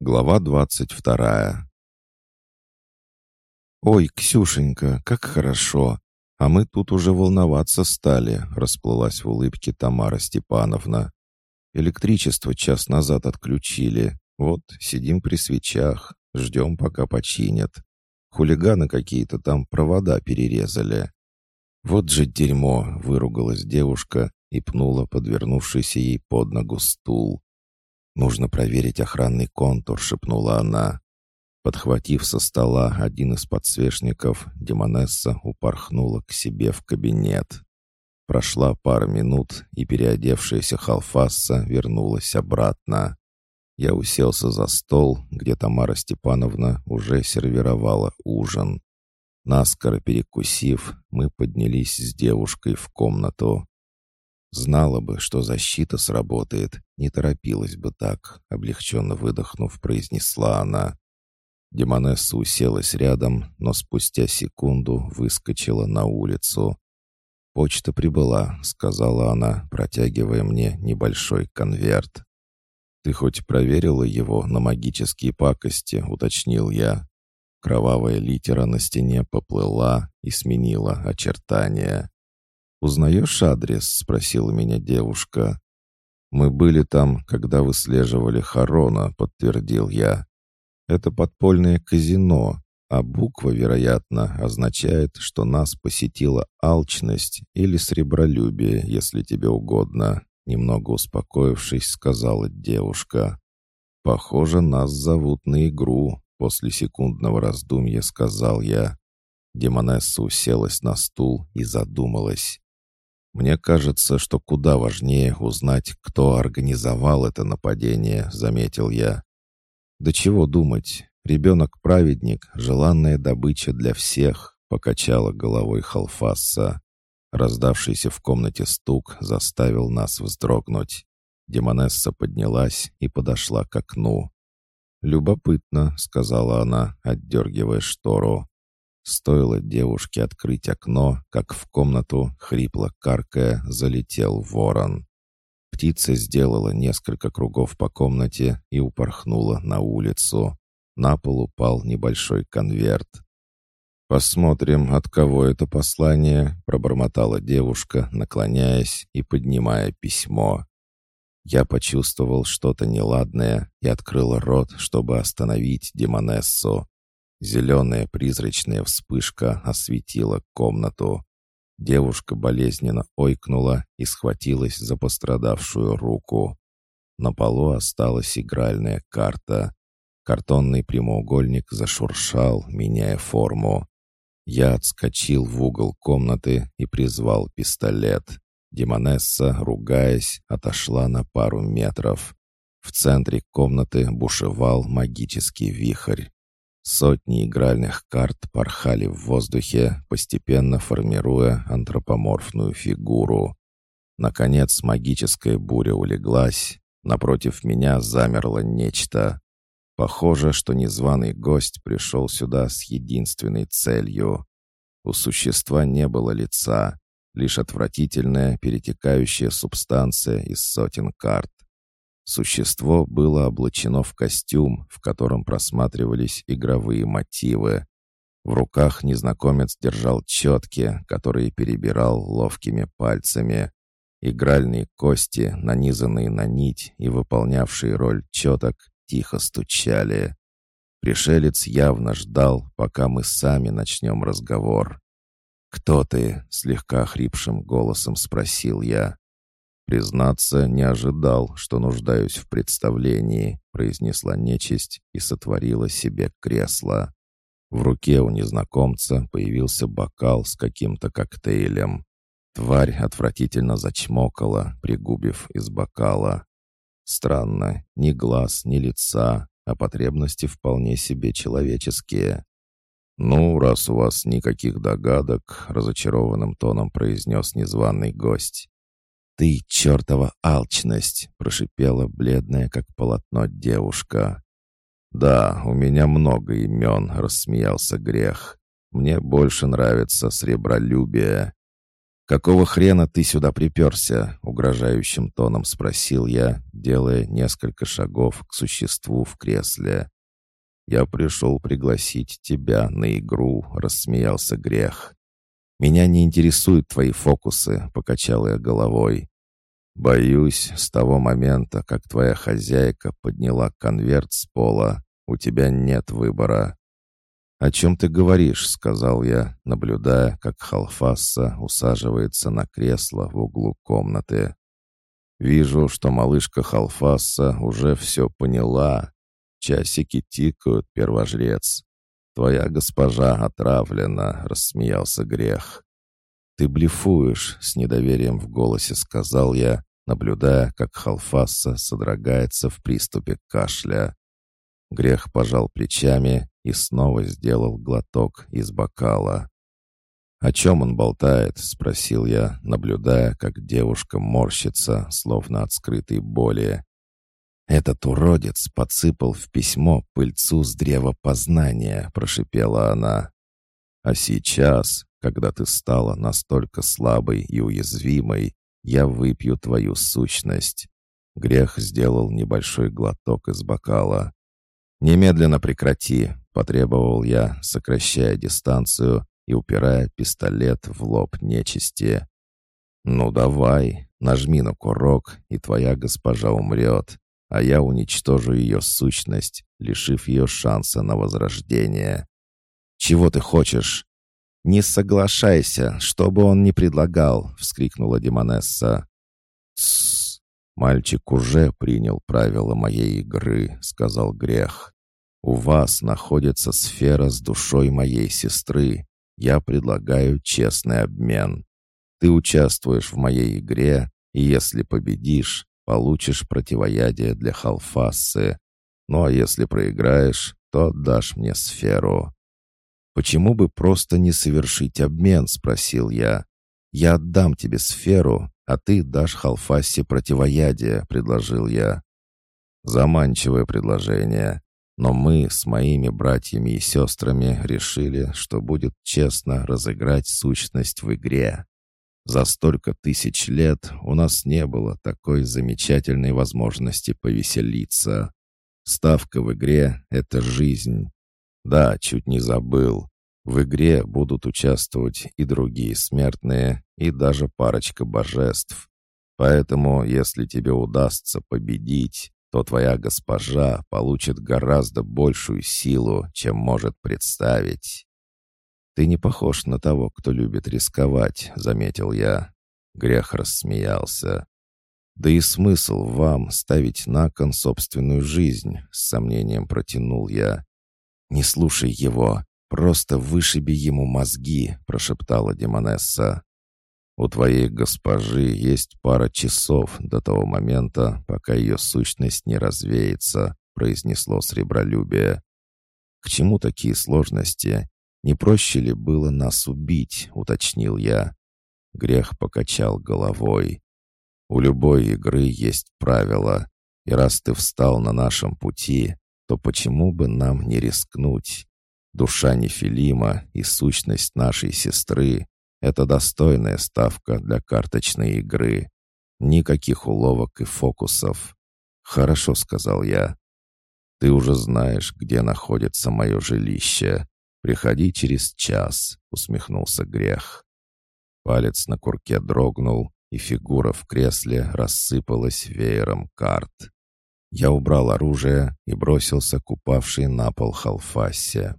Глава двадцать вторая. «Ой, Ксюшенька, как хорошо! А мы тут уже волноваться стали», — расплылась в улыбке Тамара Степановна. «Электричество час назад отключили. Вот, сидим при свечах, ждем, пока починят. Хулиганы какие-то там провода перерезали». «Вот же дерьмо!» — выругалась девушка и пнула подвернувшийся ей под ногу стул. «Нужно проверить охранный контур», — шепнула она. Подхватив со стола один из подсвечников, Демонесса упорхнула к себе в кабинет. Прошла пара минут, и переодевшаяся Халфасса вернулась обратно. Я уселся за стол, где Тамара Степановна уже сервировала ужин. Наскоро перекусив, мы поднялись с девушкой в комнату. Знала бы, что защита сработает, не торопилась бы так, облегченно выдохнув, произнесла она. Демонесса уселась рядом, но спустя секунду выскочила на улицу. «Почта прибыла», — сказала она, протягивая мне небольшой конверт. «Ты хоть проверила его на магические пакости?» — уточнил я. Кровавая литера на стене поплыла и сменила очертания. «Узнаешь адрес?» — спросила меня девушка. «Мы были там, когда выслеживали Харона», — подтвердил я. «Это подпольное казино, а буква, вероятно, означает, что нас посетила алчность или сребролюбие, если тебе угодно», — немного успокоившись, сказала девушка. «Похоже, нас зовут на игру», — после секундного раздумья сказал я. Демонесса уселась на стул и задумалась. Мне кажется, что куда важнее узнать, кто организовал это нападение, заметил я. Да чего думать? Ребенок-праведник — желанная добыча для всех, покачала головой Халфасса. Раздавшийся в комнате стук заставил нас вздрогнуть. Демонесса поднялась и подошла к окну. «Любопытно», — сказала она, отдергивая штору. Стоило девушке открыть окно, как в комнату, хрипло каркая, залетел ворон. Птица сделала несколько кругов по комнате и упорхнула на улицу. На пол упал небольшой конверт. «Посмотрим, от кого это послание», — пробормотала девушка, наклоняясь и поднимая письмо. Я почувствовал что-то неладное и открыл рот, чтобы остановить Демонессу. Зеленая призрачная вспышка осветила комнату. Девушка болезненно ойкнула и схватилась за пострадавшую руку. На полу осталась игральная карта. Картонный прямоугольник зашуршал, меняя форму. Я отскочил в угол комнаты и призвал пистолет. Демонесса, ругаясь, отошла на пару метров. В центре комнаты бушевал магический вихрь. Сотни игральных карт порхали в воздухе, постепенно формируя антропоморфную фигуру. Наконец магическая буря улеглась. Напротив меня замерло нечто. Похоже, что незваный гость пришел сюда с единственной целью. У существа не было лица, лишь отвратительная перетекающая субстанция из сотен карт. Существо было облачено в костюм, в котором просматривались игровые мотивы. В руках незнакомец держал четки, которые перебирал ловкими пальцами. Игральные кости, нанизанные на нить и выполнявшие роль четок, тихо стучали. Пришелец явно ждал, пока мы сами начнем разговор. «Кто ты?» — слегка хрипшим голосом спросил я. «Признаться, не ожидал, что нуждаюсь в представлении», — произнесла нечисть и сотворила себе кресло. В руке у незнакомца появился бокал с каким-то коктейлем. Тварь отвратительно зачмокала, пригубив из бокала. Странно, ни глаз, ни лица, а потребности вполне себе человеческие. «Ну, раз у вас никаких догадок», — разочарованным тоном произнес незваный гость, «Ты чертова алчность!» — прошипела бледная, как полотно, девушка. «Да, у меня много имен», — рассмеялся грех. «Мне больше нравится сребролюбие». «Какого хрена ты сюда приперся?» — угрожающим тоном спросил я, делая несколько шагов к существу в кресле. «Я пришел пригласить тебя на игру», — рассмеялся Грех. «Меня не интересуют твои фокусы», — покачал я головой. «Боюсь, с того момента, как твоя хозяйка подняла конверт с пола, у тебя нет выбора. «О чем ты говоришь?» — сказал я, наблюдая, как Халфасса усаживается на кресло в углу комнаты. «Вижу, что малышка Халфасса уже все поняла. Часики тикают, первожрец. Твоя госпожа отравлена», — рассмеялся грех. «Ты блефуешь», — с недоверием в голосе сказал я, наблюдая, как Халфасса содрогается в приступе кашля. Грех пожал плечами и снова сделал глоток из бокала. «О чем он болтает?» — спросил я, наблюдая, как девушка морщится, словно от скрытой боли. «Этот уродец подсыпал в письмо пыльцу с древа познания», — прошипела она. «А сейчас, когда ты стала настолько слабой и уязвимой, я выпью твою сущность». Грех сделал небольшой глоток из бокала. «Немедленно прекрати», — потребовал я, сокращая дистанцию и упирая пистолет в лоб нечисти. «Ну давай, нажми на курок, и твоя госпожа умрет, а я уничтожу ее сущность, лишив ее шанса на возрождение». «Чего ты хочешь?» «Не соглашайся, что бы он ни предлагал», — вскрикнула Демонесса. «Тссс!» «Мальчик уже принял правила моей игры», — сказал Грех. «У вас находится сфера с душой моей сестры. Я предлагаю честный обмен. Ты участвуешь в моей игре, и если победишь, получишь противоядие для Халфасы. Ну а если проиграешь, то отдашь мне сферу». «Почему бы просто не совершить обмен?» — спросил я. «Я отдам тебе сферу, а ты дашь Халфасе противоядие», — предложил я. Заманчивое предложение, но мы с моими братьями и сестрами решили, что будет честно разыграть сущность в игре. За столько тысяч лет у нас не было такой замечательной возможности повеселиться. Ставка в игре — это жизнь. Да, чуть не забыл. В игре будут участвовать и другие смертные, и даже парочка божеств. Поэтому, если тебе удастся победить, то твоя госпожа получит гораздо большую силу, чем может представить. «Ты не похож на того, кто любит рисковать», — заметил я. Грех рассмеялся. «Да и смысл вам ставить на кон собственную жизнь», — с сомнением протянул я. «Не слушай его. «Просто вышиби ему мозги», — прошептала Демонесса. «У твоей госпожи есть пара часов до того момента, пока ее сущность не развеется», — произнесло сребролюбие. «К чему такие сложности? Не проще ли было нас убить?» — уточнил я. Грех покачал головой. «У любой игры есть правила, и раз ты встал на нашем пути, то почему бы нам не рискнуть?» Душа Нефилима и сущность нашей сестры — это достойная ставка для карточной игры. Никаких уловок и фокусов. «Хорошо», — сказал я. «Ты уже знаешь, где находится мое жилище. Приходи через час», — усмехнулся Грех. Палец на курке дрогнул, и фигура в кресле рассыпалась веером карт. Я убрал оружие и бросился к упавшей на пол халфасе.